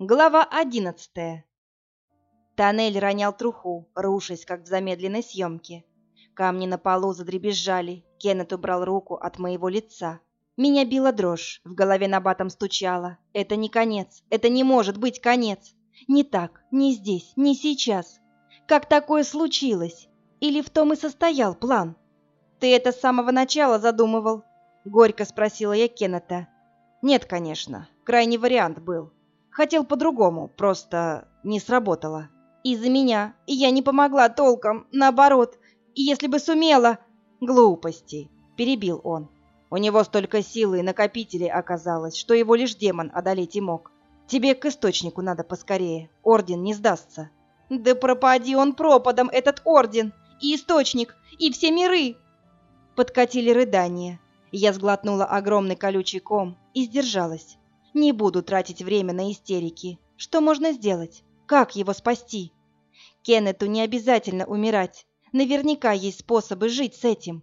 Глава одиннадцатая. Тоннель ронял труху, рушась, как в замедленной съемке. Камни на полу задребезжали, Кеннет убрал руку от моего лица. Меня била дрожь, в голове набатом стучало. Это не конец, это не может быть конец. Не так, не здесь, не сейчас. Как такое случилось? Или в том и состоял план? Ты это с самого начала задумывал? Горько спросила я Кеннета. Нет, конечно, крайний вариант был. Хотел по-другому, просто не сработало. Из-за меня. Я не помогла толком, наоборот. И если бы сумела... Глупости, перебил он. У него столько силы и накопителей оказалось, что его лишь демон одолеть и мог. Тебе к источнику надо поскорее, орден не сдастся. Да пропади он пропадом, этот орден, и источник, и все миры. Подкатили рыдания. Я сглотнула огромный колючий ком и сдержалась. Не буду тратить время на истерики. Что можно сделать? Как его спасти? Кеннету не обязательно умирать. Наверняка есть способы жить с этим.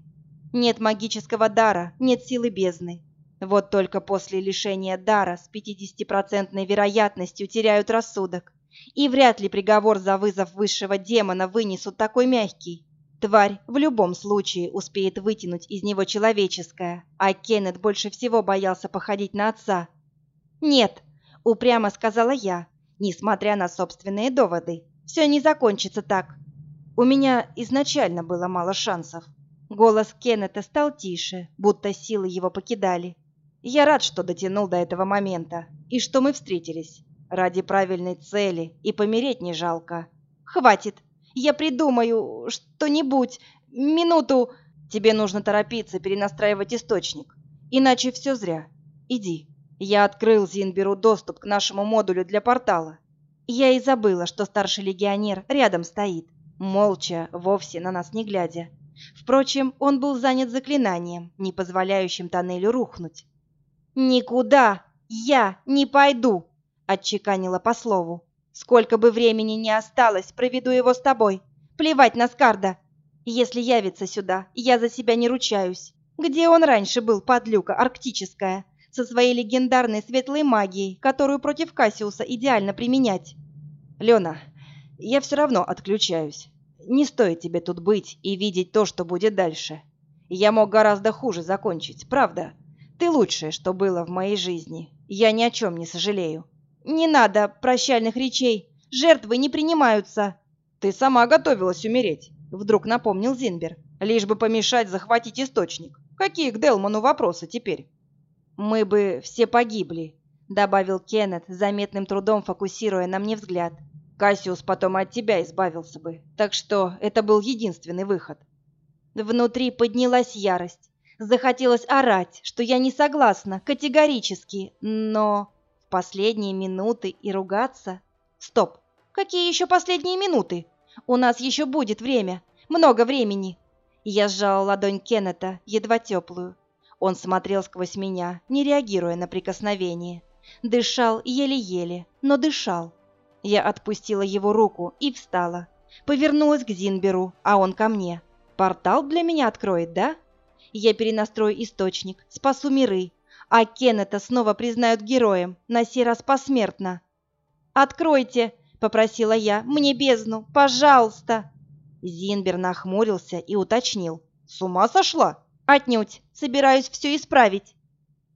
Нет магического дара, нет силы бездны. Вот только после лишения дара с 50% вероятностью теряют рассудок. И вряд ли приговор за вызов высшего демона вынесут такой мягкий. Тварь в любом случае успеет вытянуть из него человеческое, а Кеннет больше всего боялся походить на отца, «Нет», — упрямо сказала я, несмотря на собственные доводы. «Все не закончится так». У меня изначально было мало шансов. Голос Кеннета стал тише, будто силы его покидали. Я рад, что дотянул до этого момента, и что мы встретились. Ради правильной цели, и помереть не жалко. Хватит, я придумаю что-нибудь. Минуту. Тебе нужно торопиться перенастраивать источник, иначе все зря. Иди. Я открыл Зинберу доступ к нашему модулю для портала. Я и забыла, что старший легионер рядом стоит, молча, вовсе на нас не глядя. Впрочем, он был занят заклинанием, не позволяющим тоннелю рухнуть. «Никуда я не пойду!» — отчеканила по слову. «Сколько бы времени ни осталось, проведу его с тобой. Плевать на Скарда. Если явится сюда, я за себя не ручаюсь. Где он раньше был, подлюка арктическая? Со своей легендарной светлой магией, которую против Кассиуса идеально применять. Лена, я все равно отключаюсь. Не стоит тебе тут быть и видеть то, что будет дальше. Я мог гораздо хуже закончить, правда? Ты лучшее, что было в моей жизни. Я ни о чем не сожалею. Не надо прощальных речей. Жертвы не принимаются. Ты сама готовилась умереть, вдруг напомнил Зинбер. Лишь бы помешать захватить источник. Какие к Делману вопросы теперь? «Мы бы все погибли», — добавил Кеннет, заметным трудом фокусируя на мне взгляд. «Кассиус потом от тебя избавился бы, так что это был единственный выход». Внутри поднялась ярость. Захотелось орать, что я не согласна, категорически, но в последние минуты и ругаться... Стоп, какие еще последние минуты? У нас еще будет время, много времени. Я сжала ладонь Кеннета, едва теплую. Он смотрел сквозь меня, не реагируя на прикосновение. Дышал еле-еле, но дышал. Я отпустила его руку и встала. Повернулась к Зинберу, а он ко мне. Портал для меня откроет, да? Я перенастрою источник, спасу миры, а Кеннета снова признают героем, на сей раз посмертно. «Откройте!» — попросила я. «Мне бездну, пожалуйста!» Зинбер нахмурился и уточнил. «С ума сошла? Отнюдь. Собираюсь все исправить.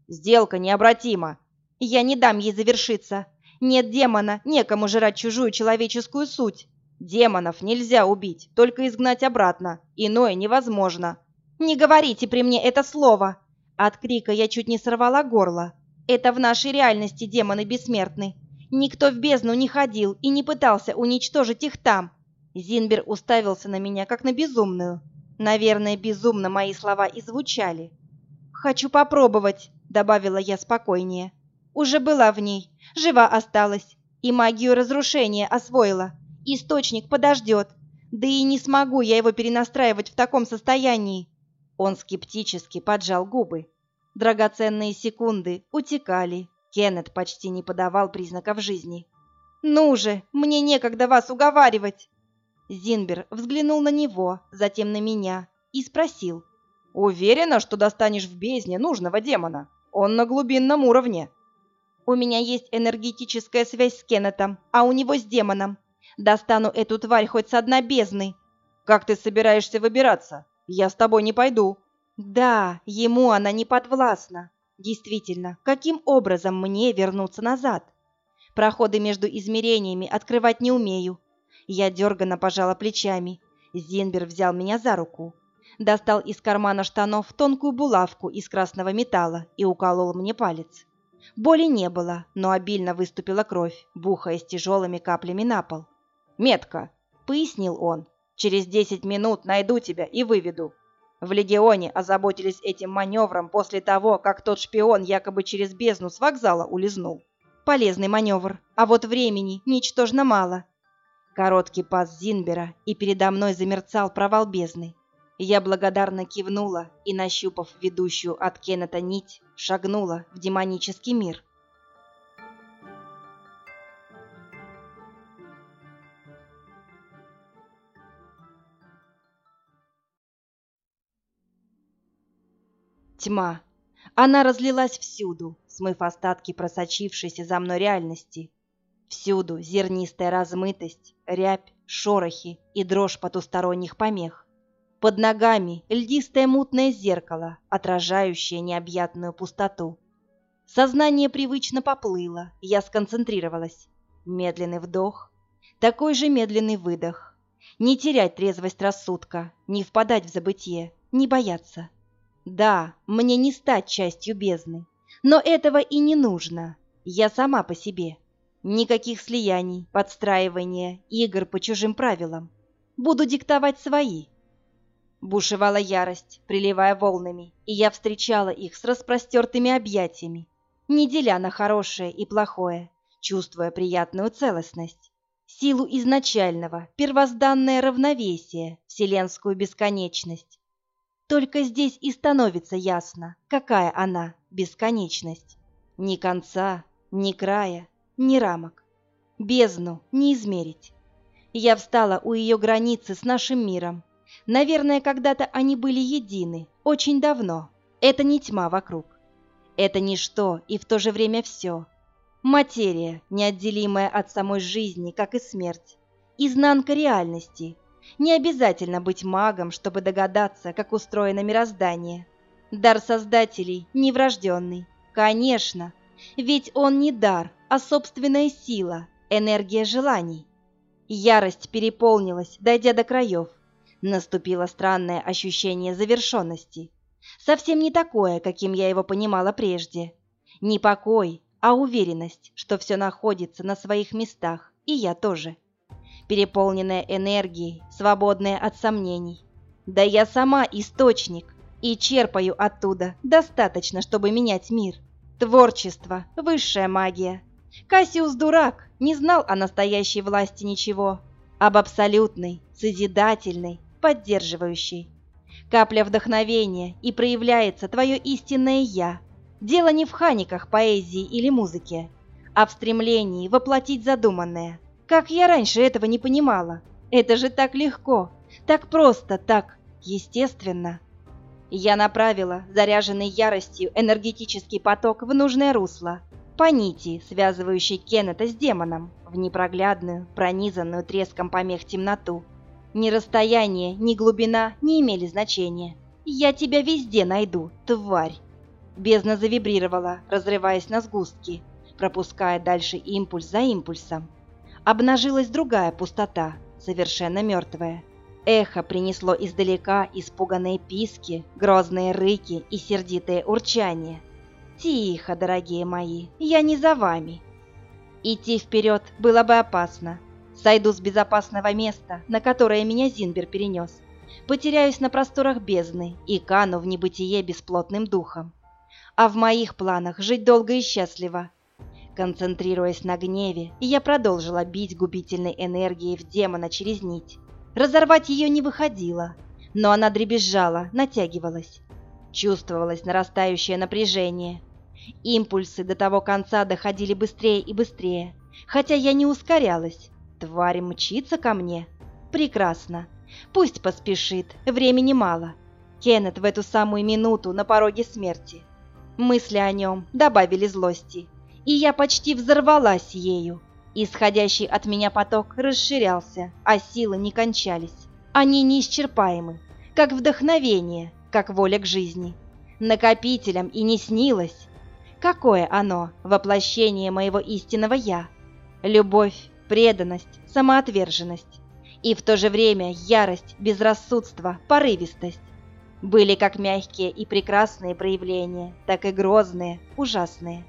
Сделка необратима. Я не дам ей завершиться. Нет демона, некому жрать чужую человеческую суть. Демонов нельзя убить, только изгнать обратно. Иное невозможно. Не говорите при мне это слово. От крика я чуть не сорвала горло. Это в нашей реальности демоны бессмертны. Никто в бездну не ходил и не пытался уничтожить их там. Зинбер уставился на меня, как на безумную. Наверное, безумно мои слова и звучали. «Хочу попробовать», — добавила я спокойнее. «Уже была в ней, жива осталась, и магию разрушения освоила. Источник подождет, да и не смогу я его перенастраивать в таком состоянии». Он скептически поджал губы. Драгоценные секунды утекали. Кеннет почти не подавал признаков жизни. «Ну же, мне некогда вас уговаривать!» Зинбер взглянул на него, затем на меня и спросил. «Уверена, что достанешь в бездне нужного демона? Он на глубинном уровне». У меня есть энергетическая связь с Кеннетом, а у него с демоном. Достану эту тварь хоть со дна бездны. Как ты собираешься выбираться? Я с тобой не пойду. Да, ему она не подвластна. Действительно, каким образом мне вернуться назад? Проходы между измерениями открывать не умею. Я дерганно пожала плечами. Зинбер взял меня за руку. Достал из кармана штанов тонкую булавку из красного металла и уколол мне палец. Боли не было, но обильно выступила кровь, бухаясь тяжелыми каплями на пол. «Метка», — пояснил он, — «через десять минут найду тебя и выведу». В Легионе озаботились этим маневром после того, как тот шпион якобы через бездну с вокзала улизнул. Полезный маневр, а вот времени ничтожно мало. Короткий пас Зинбера, и передо мной замерцал провал бездны. Я благодарно кивнула и, нащупав ведущую от Кеннета нить, шагнула в демонический мир. Тьма. Она разлилась всюду, смыв остатки просочившейся за мной реальности. Всюду зернистая размытость, рябь, шорохи и дрожь потусторонних помех. Под ногами льдистое мутное зеркало, отражающее необъятную пустоту. Сознание привычно поплыло, я сконцентрировалась. Медленный вдох, такой же медленный выдох. Не терять трезвость рассудка, не впадать в забытье, не бояться. Да, мне не стать частью бездны, но этого и не нужно. Я сама по себе. Никаких слияний, подстраивания, игр по чужим правилам. Буду диктовать свои. Бушевала ярость, приливая волнами, и я встречала их с распростертыми объятиями, не деля на хорошее и плохое, чувствуя приятную целостность, силу изначального, первозданное равновесие, вселенскую бесконечность. Только здесь и становится ясно, какая она, бесконечность. Ни конца, ни края, ни рамок. Бездну не измерить. Я встала у ее границы с нашим миром, Наверное, когда-то они были едины, очень давно. Это не тьма вокруг. Это ничто и в то же время все. Материя, неотделимая от самой жизни, как и смерть. Изнанка реальности. Не обязательно быть магом, чтобы догадаться, как устроено мироздание. Дар создателей не врожденный. Конечно, ведь он не дар, а собственная сила, энергия желаний. Ярость переполнилась, дойдя до краев. Наступило странное ощущение завершенности. Совсем не такое, каким я его понимала прежде. Не покой, а уверенность, что все находится на своих местах, и я тоже. Переполненная энергией, свободная от сомнений. Да я сама источник, и черпаю оттуда достаточно, чтобы менять мир. Творчество, высшая магия. Кассиус дурак, не знал о настоящей власти ничего. Об абсолютной, созидательной, поддерживающий. Капля вдохновения, и проявляется твое истинное «я». Дело не в ханиках поэзии или музыки, а в стремлении воплотить задуманное. Как я раньше этого не понимала. Это же так легко, так просто, так естественно. Я направила заряженный яростью энергетический поток в нужное русло, по нити, связывающей Кеннета с демоном, в непроглядную, пронизанную треском помех темноту. Ни расстояние, ни глубина не имели значения. «Я тебя везде найду, тварь!» Бездна завибрировала, разрываясь на сгустки, пропуская дальше импульс за импульсом. Обнажилась другая пустота, совершенно мертвая. Эхо принесло издалека испуганные писки, грозные рыки и сердитые урчания. «Тихо, дорогие мои, я не за вами!» Идти вперед было бы опасно, Сойду с безопасного места, на которое меня Зинбер перенес. Потеряюсь на просторах бездны и кану в небытие бесплотным духом. А в моих планах жить долго и счастливо. Концентрируясь на гневе, я продолжила бить губительной энергией в демона через нить. Разорвать ее не выходило, но она дребезжала, натягивалась. Чувствовалось нарастающее напряжение. Импульсы до того конца доходили быстрее и быстрее, хотя я не ускорялась, Тварь мчится ко мне. Прекрасно. Пусть поспешит, времени мало. Кеннет в эту самую минуту на пороге смерти. Мысли о нем добавили злости, и я почти взорвалась ею. Исходящий от меня поток расширялся, а силы не кончались. Они неисчерпаемы, как вдохновение, как воля к жизни. Накопителем и не снилось. Какое оно, воплощение моего истинного «я»? Любовь, преданность, самоотверженность. И в то же время ярость, безрассудство, порывистость. Были как мягкие и прекрасные проявления, так и грозные, ужасные.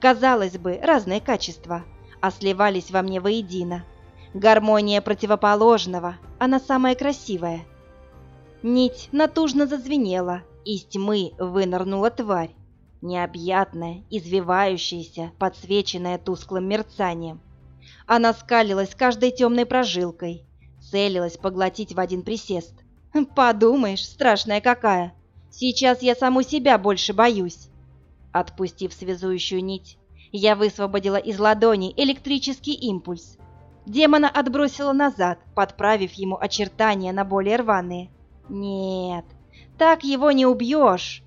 Казалось бы, разные качества, а сливались во мне воедино. Гармония противоположного, она самая красивая. Нить натужно зазвенела, из тьмы вынырнула тварь. Необъятная, извивающаяся, подсвеченная тусклым мерцанием. Она скалилась каждой темной прожилкой, целилась поглотить в один присест. Подумаешь, страшная какая. Сейчас я саму себя больше боюсь. Отпустив связующую нить, я высвободила из ладони электрический импульс. Демона отбросила назад, подправив ему очертания на более рваные. Нет, так его не убьешь.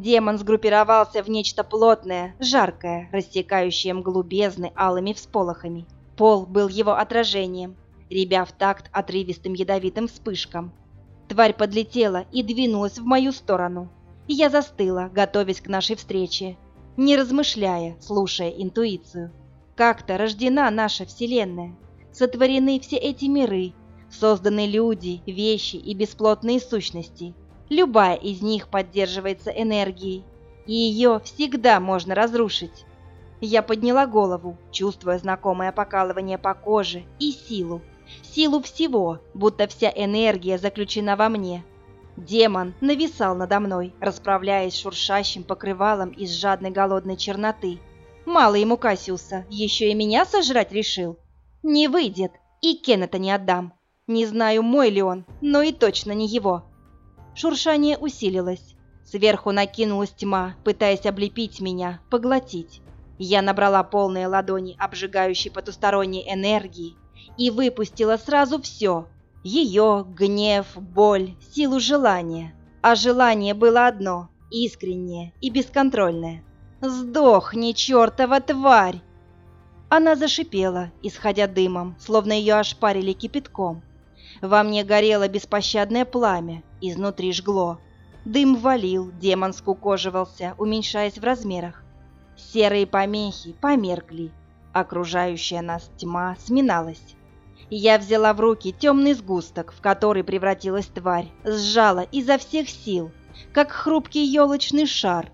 Демон сгруппировался в нечто плотное, жаркое, растекающее мглу бездны алыми всполохами. Пол был его отражением, ребя в такт отрывистым ядовитым вспышкам. Тварь подлетела и двинулась в мою сторону. Я застыла, готовясь к нашей встрече, не размышляя, слушая интуицию. Как-то рождена наша Вселенная, сотворены все эти миры, созданы люди, вещи и бесплотные сущности. Любая из них поддерживается энергией, и ее всегда можно разрушить. Я подняла голову, чувствуя знакомое покалывание по коже и силу, силу всего, будто вся энергия заключена во мне. Демон нависал надо мной, расправляясь шуршащим покрывалом из жадной голодной черноты. Мало ему Кассиуса, еще и меня сожрать решил. Не выйдет, и Кеннета не отдам. Не знаю, мой ли он, но и точно не его. Шуршание усилилось. Сверху накинулась тьма, пытаясь облепить меня, поглотить. Я набрала полные ладони обжигающей потусторонней энергии и выпустила сразу все. Ее гнев, боль, силу желания. А желание было одно, искреннее и бесконтрольное. «Сдохни, чертова тварь!» Она зашипела, исходя дымом, словно ее ошпарили кипятком. Во мне горело беспощадное пламя, изнутри жгло. Дым валил, демон скукоживался, уменьшаясь в размерах. Серые помехи померкли, окружающая нас тьма сминалась. Я взяла в руки темный сгусток, в который превратилась тварь, сжала изо всех сил, как хрупкий елочный шар.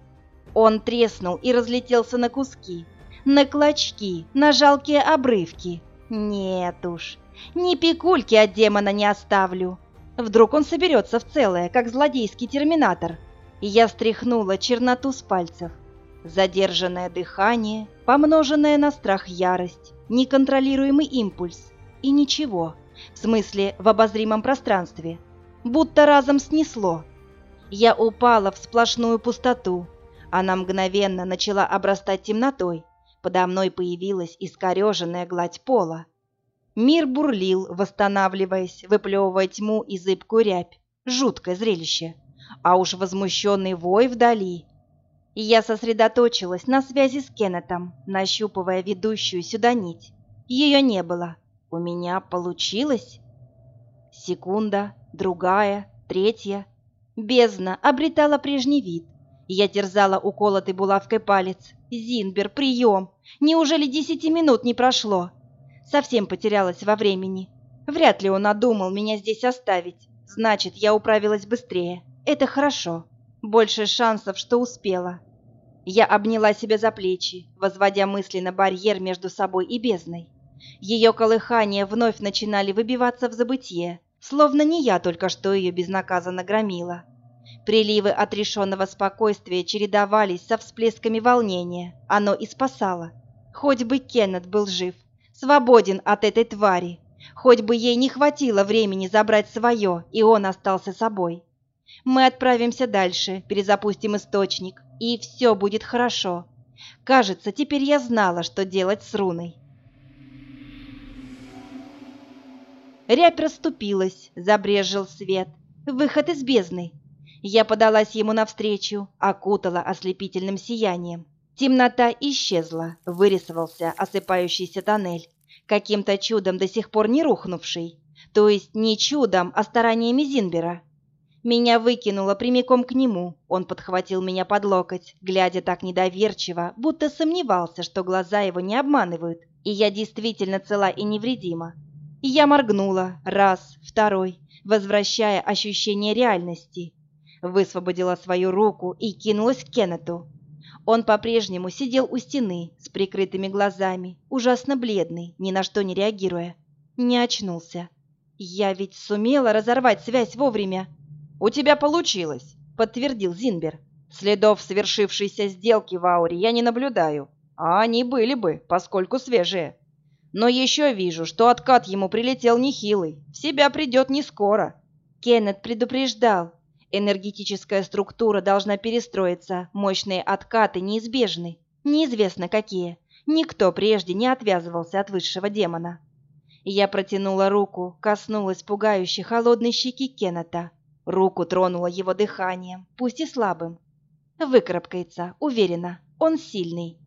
Он треснул и разлетелся на куски, на клочки, на жалкие обрывки. Нет уж, ни пикульки от демона не оставлю. Вдруг он соберется в целое, как злодейский терминатор. Я стряхнула черноту с пальцев. Задержанное дыхание, помноженное на страх ярость, неконтролируемый импульс и ничего, в смысле в обозримом пространстве, будто разом снесло. Я упала в сплошную пустоту, она мгновенно начала обрастать темнотой, подо мной появилась искореженная гладь пола. Мир бурлил, восстанавливаясь, выплевывая тьму и зыбкую рябь. Жуткое зрелище. А уж возмущенный вой вдали. И я сосредоточилась на связи с Кеннетом, нащупывая ведущую сюда нить. Ее не было. У меня получилось? Секунда, другая, третья. Бездна обретала прежний вид. Я терзала уколотый булавкой палец. «Зинбер, прием! Неужели десяти минут не прошло?» Совсем потерялась во времени. Вряд ли он надумал меня здесь оставить. Значит, я управилась быстрее. Это хорошо. Больше шансов, что успела. Я обняла себя за плечи, возводя мысленно барьер между собой и бездной. Ее колыхания вновь начинали выбиваться в забытье, словно не я только что ее безнаказанно громила. Приливы отрешенного спокойствия чередовались со всплесками волнения. Оно и спасало. Хоть бы Кеннет был жив, свободен от этой твари. Хоть бы ей не хватило времени забрать свое, и он остался собой. Мы отправимся дальше, перезапустим источник, и все будет хорошо. Кажется, теперь я знала, что делать с руной. Рябь расступилась, забрежил свет. Выход из бездны. Я подалась ему навстречу, окутала ослепительным сиянием. Темнота исчезла, вырисовался осыпающийся тоннель, каким-то чудом до сих пор не рухнувший. То есть не чудом, а стараниями Зинбера. Меня выкинуло прямиком к нему. Он подхватил меня под локоть, глядя так недоверчиво, будто сомневался, что глаза его не обманывают, и я действительно цела и невредима. И я моргнула раз, второй, возвращая ощущение реальности. Высвободила свою руку и кинулась к Кеннету. Он по-прежнему сидел у стены с прикрытыми глазами, ужасно бледный, ни на что не реагируя. Не очнулся. Я ведь сумела разорвать связь вовремя. «У тебя получилось», — подтвердил Зинбер. «Следов совершившейся сделки в ауре я не наблюдаю, а они были бы, поскольку свежие. Но еще вижу, что откат ему прилетел нехилый, в себя придет не скоро». Кеннет предупреждал. Энергетическая структура должна перестроиться, мощные откаты неизбежны. Неизвестно какие. Никто прежде не отвязывался от высшего демона. Я протянула руку, коснулась пугающей холодной щеки Кеннета. Руку тронула его дыханием, пусть и слабым. Выкарабкается, уверена, он сильный.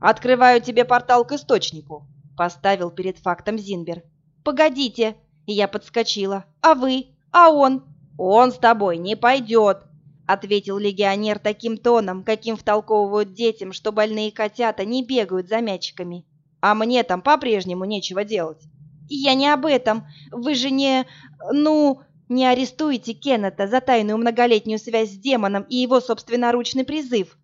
«Открываю тебе портал к источнику», — поставил перед фактом Зинбер. «Погодите!» — я подскочила. «А вы? А он?» «Он с тобой не пойдет», — ответил легионер таким тоном, каким втолковывают детям, что больные котята не бегают за мячиками. «А мне там по-прежнему нечего делать». «Я не об этом. Вы же не... ну...» Не арестуйте Кеннета за тайную многолетнюю связь с демоном и его собственноручный призыв.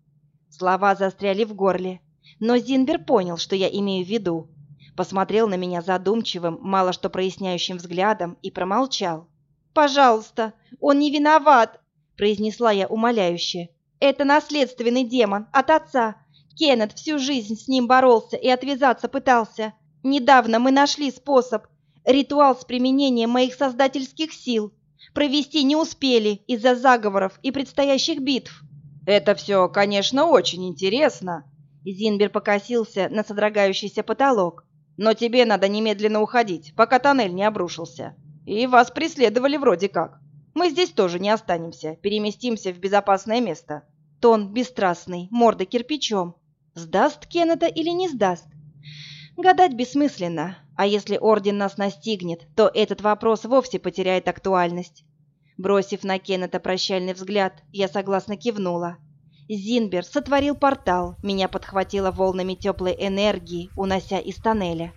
Слова застряли в горле, но Зинбер понял, что я имею в виду. Посмотрел на меня задумчивым, мало что проясняющим взглядом и промолчал. «Пожалуйста, он не виноват!» – произнесла я умоляюще. «Это наследственный демон от отца. Кеннет всю жизнь с ним боролся и отвязаться пытался. Недавно мы нашли способ. Ритуал с применением моих создательских сил провести не успели из-за заговоров и предстоящих битв. Это все, конечно, очень интересно. Зинбер покосился на содрогающийся потолок. Но тебе надо немедленно уходить, пока тоннель не обрушился. И вас преследовали вроде как. Мы здесь тоже не останемся, переместимся в безопасное место. Тон бесстрастный, морда кирпичом. Сдаст Кеннета или не сдаст? Гадать бессмысленно, а если Орден нас настигнет, то этот вопрос вовсе потеряет актуальность. Бросив на Кеннета прощальный взгляд, я согласно кивнула. Зинбер сотворил портал, меня подхватило волнами теплой энергии, унося из тоннеля.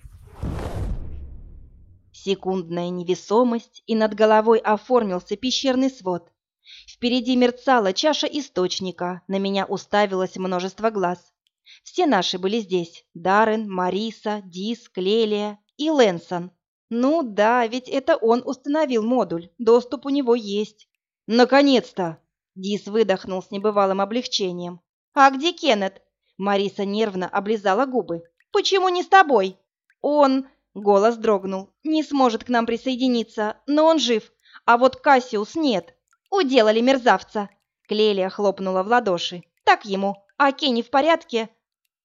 Секундная невесомость, и над головой оформился пещерный свод. Впереди мерцала чаша источника, на меня уставилось множество глаз. Все наши были здесь. Даррен, Мариса, Дис, Клелия и Лэнсон. Ну да, ведь это он установил модуль. Доступ у него есть. Наконец-то! Дис выдохнул с небывалым облегчением. А где Кеннет? Мариса нервно облизала губы. Почему не с тобой? Он... Голос дрогнул. Не сможет к нам присоединиться, но он жив. А вот Кассиус нет. Уделали мерзавца. Клелия хлопнула в ладоши. Так ему. А Кенни в порядке?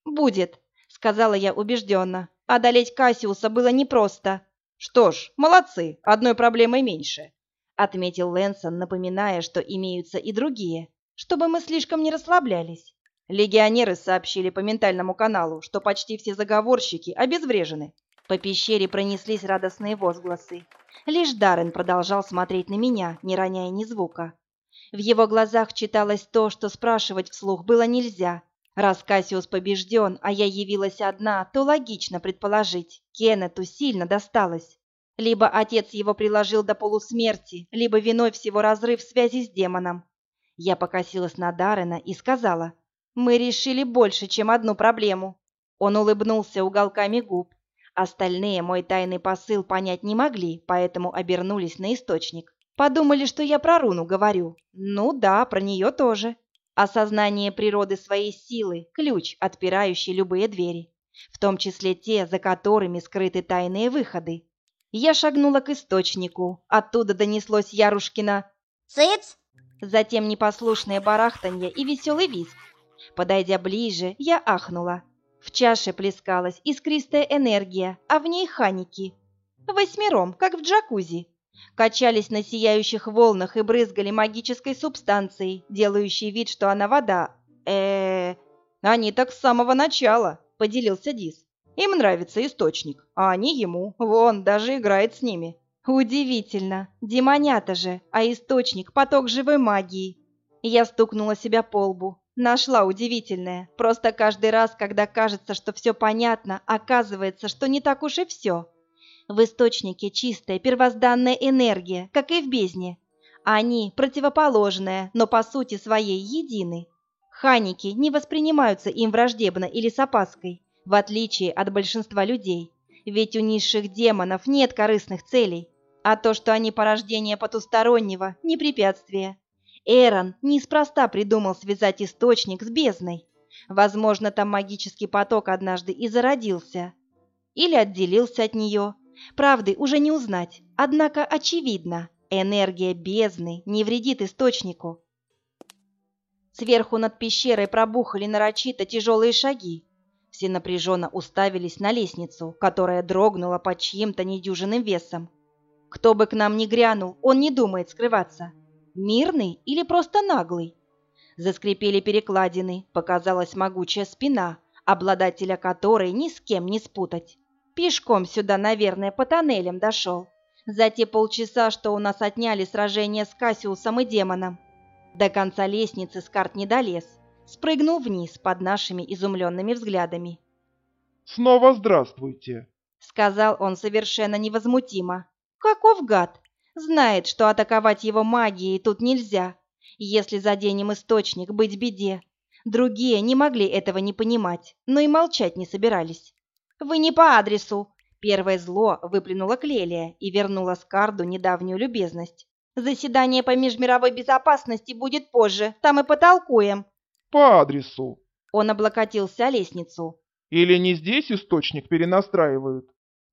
Будет, сказала я убежденно. Одолеть Кассиуса было непросто. Что ж, молодцы, одной проблемой меньше, отметил Лэнсон, напоминая, что имеются и другие, чтобы мы слишком не расслаблялись. Легионеры сообщили по ментальному каналу, что почти все заговорщики обезврежены. По пещере пронеслись радостные возгласы. Лишь Даррен продолжал смотреть на меня, не роняя ни звука. В его глазах читалось то, что спрашивать вслух было нельзя. Раз Кассиус побежден, а я явилась одна, то логично предположить, Кеннету сильно досталось. Либо отец его приложил до полусмерти, либо виной всего разрыв связи с демоном. Я покосилась на Даррена и сказала, «Мы решили больше, чем одну проблему». Он улыбнулся уголками губ. Остальные мой тайный посыл понять не могли, поэтому обернулись на источник. Подумали, что я про руну говорю. Ну да, про нее тоже. Осознание природы своей силы – ключ, отпирающий любые двери, в том числе те, за которыми скрыты тайные выходы. Я шагнула к источнику, оттуда донеслось Ярушкина «Цыц!», затем непослушное барахтанье и веселый визг. Подойдя ближе, я ахнула. В чаше плескалась искристая энергия, а в ней ханики. Восьмером, как в джакузи качались на сияющих волнах и брызгали магической субстанцией, делающей вид, что она вода. э, -э Они так с самого начала, поделился Дис. Им нравится источник, а они ему. Вон, даже играет с ними. Удивительно. Демонята же, а источник — поток живой магии. Я стукнула себя по лбу. Нашла удивительное. Просто каждый раз, когда кажется, что все понятно, оказывается, что не так уж и все. В источнике чистая первозданная энергия, как и в бездне. Они противоположная, но по сути своей едины. Ханики не воспринимаются им враждебно или с опаской, в отличие от большинства людей. Ведь у низших демонов нет корыстных целей, а то, что они порождение потустороннего, не препятствие. Эрон неспроста придумал связать источник с бездной. Возможно, там магический поток однажды и зародился. Или отделился от нее. Правды уже не узнать. Однако очевидно, энергия бездны не вредит источнику. Сверху над пещерой пробухали нарочито тяжелые шаги. Все напряженно уставились на лестницу, которая дрогнула под чьим-то недюжинным весом. Кто бы к нам ни грянул, он не думает скрываться. Мирный или просто наглый? Заскрипели перекладины, показалась могучая спина, обладателя которой ни с кем не спутать. Пешком сюда, наверное, по тоннелям дошел. За те полчаса, что у нас отняли сражение с Кассиусом и демоном. До конца лестницы Скарт не долез. Спрыгнул вниз под нашими изумленными взглядами. «Снова здравствуйте», — сказал он совершенно невозмутимо. «Каков гад! Знает, что атаковать его магией тут нельзя. Если заденем источник, быть беде. Другие не могли этого не понимать, но и молчать не собирались. «Вы не по адресу!» Первое зло выплюнула Клелия и вернула Скарду недавнюю любезность. «Заседание по межмировой безопасности будет позже, там и потолкуем». «По адресу». Он облокотился о лестницу. «Или не здесь источник перенастраивают?»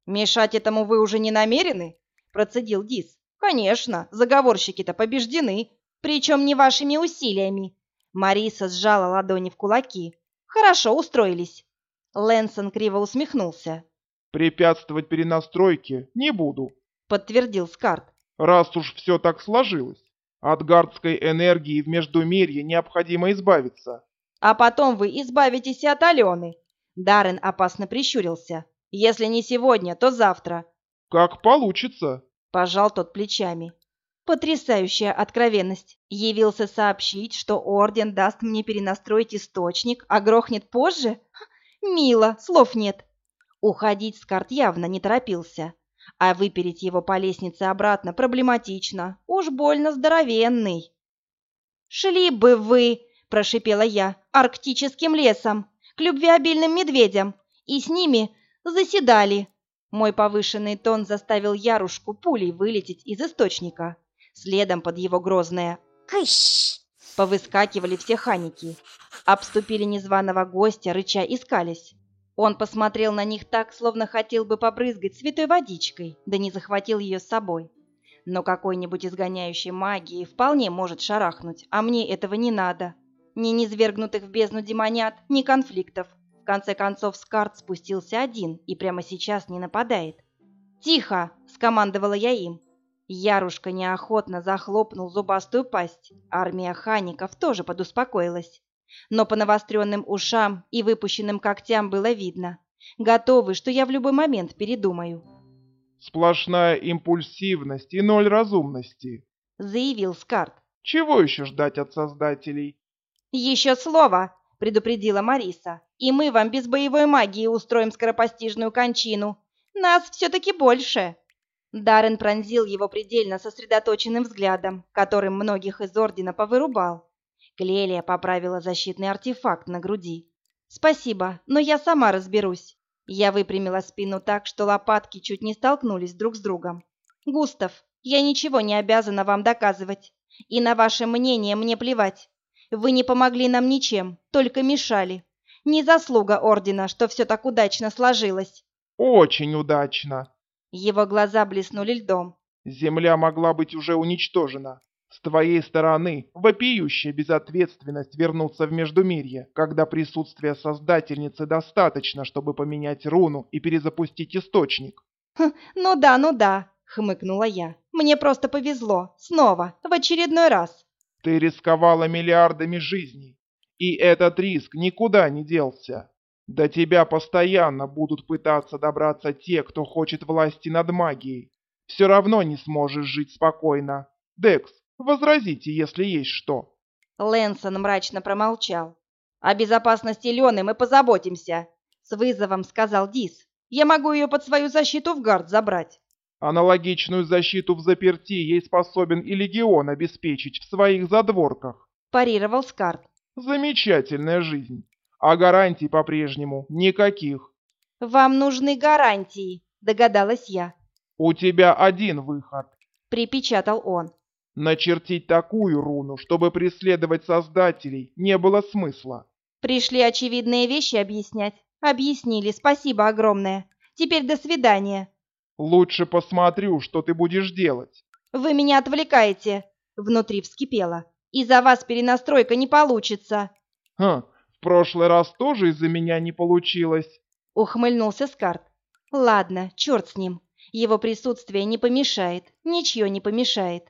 «Мешать этому вы уже не намерены?» Процедил Дис. Конечно, заговорщики-то побеждены, причем не вашими усилиями. Мариса сжала ладони в кулаки. Хорошо устроились. Лэнсон криво усмехнулся. «Препятствовать перенастройке не буду», — подтвердил Скарт. «Раз уж все так сложилось, от гардской энергии в Междумирье необходимо избавиться». «А потом вы избавитесь и от Алены». Даррен опасно прищурился. «Если не сегодня, то завтра». «Как получится», Пожал тот плечами. Потрясающая откровенность. Явился сообщить, что орден даст мне перенастроить источник, а грохнет позже? Мило, слов нет. Уходить с карт явно не торопился. А выпереть его по лестнице обратно проблематично. Уж больно здоровенный. «Шли бы вы!» – прошипела я. «Арктическим лесом, к любвеобильным медведям, и с ними заседали». Мой повышенный тон заставил Ярушку пулей вылететь из источника. Следом под его грозное «Кыш!» повыскакивали все ханики. Обступили незваного гостя, рыча искались. Он посмотрел на них так, словно хотел бы побрызгать святой водичкой, да не захватил ее с собой. Но какой-нибудь изгоняющей магии вполне может шарахнуть, а мне этого не надо. Ни низвергнутых в бездну демонят, ни конфликтов. В конце концов, Скарт спустился один и прямо сейчас не нападает. «Тихо!» — скомандовала я им. Ярушка неохотно захлопнул зубастую пасть. Армия хаников тоже подуспокоилась. Но по навостренным ушам и выпущенным когтям было видно. Готовы, что я в любой момент передумаю. «Сплошная импульсивность и ноль разумности», — заявил Скарт. «Чего еще ждать от создателей?» «Еще слово!» — предупредила Мариса. «И мы вам без боевой магии устроим скоропостижную кончину. Нас все-таки больше!» Даррен пронзил его предельно сосредоточенным взглядом, которым многих из Ордена повырубал. Клелия поправила защитный артефакт на груди. «Спасибо, но я сама разберусь». Я выпрямила спину так, что лопатки чуть не столкнулись друг с другом. «Густав, я ничего не обязана вам доказывать. И на ваше мнение мне плевать. Вы не помогли нам ничем, только мешали. Не заслуга Ордена, что все так удачно сложилось». «Очень удачно». Его глаза блеснули льдом. «Земля могла быть уже уничтожена. С твоей стороны вопиющая безответственность вернуться в Междумирье, когда присутствие Создательницы достаточно, чтобы поменять руну и перезапустить источник». Хм, «Ну да, ну да», — хмыкнула я. «Мне просто повезло. Снова, в очередной раз». Ты рисковала миллиардами жизней. И этот риск никуда не делся. До тебя постоянно будут пытаться добраться те, кто хочет власти над магией. Все равно не сможешь жить спокойно. Декс, возразите, если есть что. Лэнсон мрачно промолчал. «О безопасности Лены мы позаботимся», — с вызовом сказал Дис. «Я могу ее под свою защиту в гард забрать». Аналогичную защиту в заперти ей способен и легион обеспечить в своих задворках. Парировал Скарт. Замечательная жизнь. А гарантий по-прежнему никаких. Вам нужны гарантии, догадалась я. У тебя один выход. Припечатал он. Начертить такую руну, чтобы преследовать создателей не было смысла. Пришли очевидные вещи объяснять. Объяснили, спасибо огромное. Теперь до свидания. Лучше посмотрю, что ты будешь делать. Вы меня отвлекаете. Внутри вскипело. Из-за вас перенастройка не получится. Хм, в прошлый раз тоже из-за меня не получилось. Ухмыльнулся Скарт. Ладно, черт с ним. Его присутствие не помешает, ничего не помешает.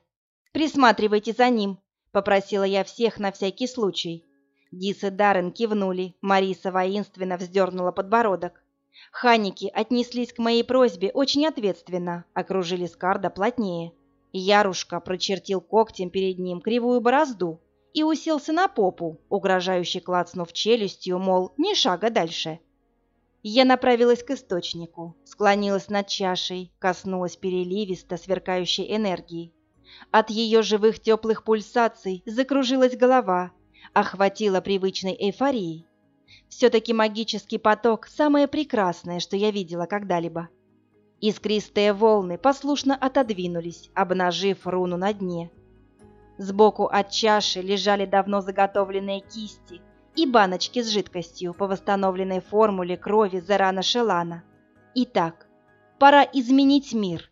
Присматривайте за ним, попросила я всех на всякий случай. Дис и Даррен кивнули, Мариса воинственно вздернула подбородок. Ханики отнеслись к моей просьбе очень ответственно, окружили Скарда плотнее. Ярушка прочертил когтем перед ним кривую борозду и уселся на попу, угрожающе клацнув челюстью, мол, ни шага дальше. Я направилась к источнику, склонилась над чашей, коснулась переливисто сверкающей энергии. От ее живых теплых пульсаций закружилась голова, охватила привычной эйфорией. Все-таки магический поток – самое прекрасное, что я видела когда-либо. Искристые волны послушно отодвинулись, обнажив руну на дне. Сбоку от чаши лежали давно заготовленные кисти и баночки с жидкостью по восстановленной формуле крови Зерана Шелана. Итак, пора изменить мир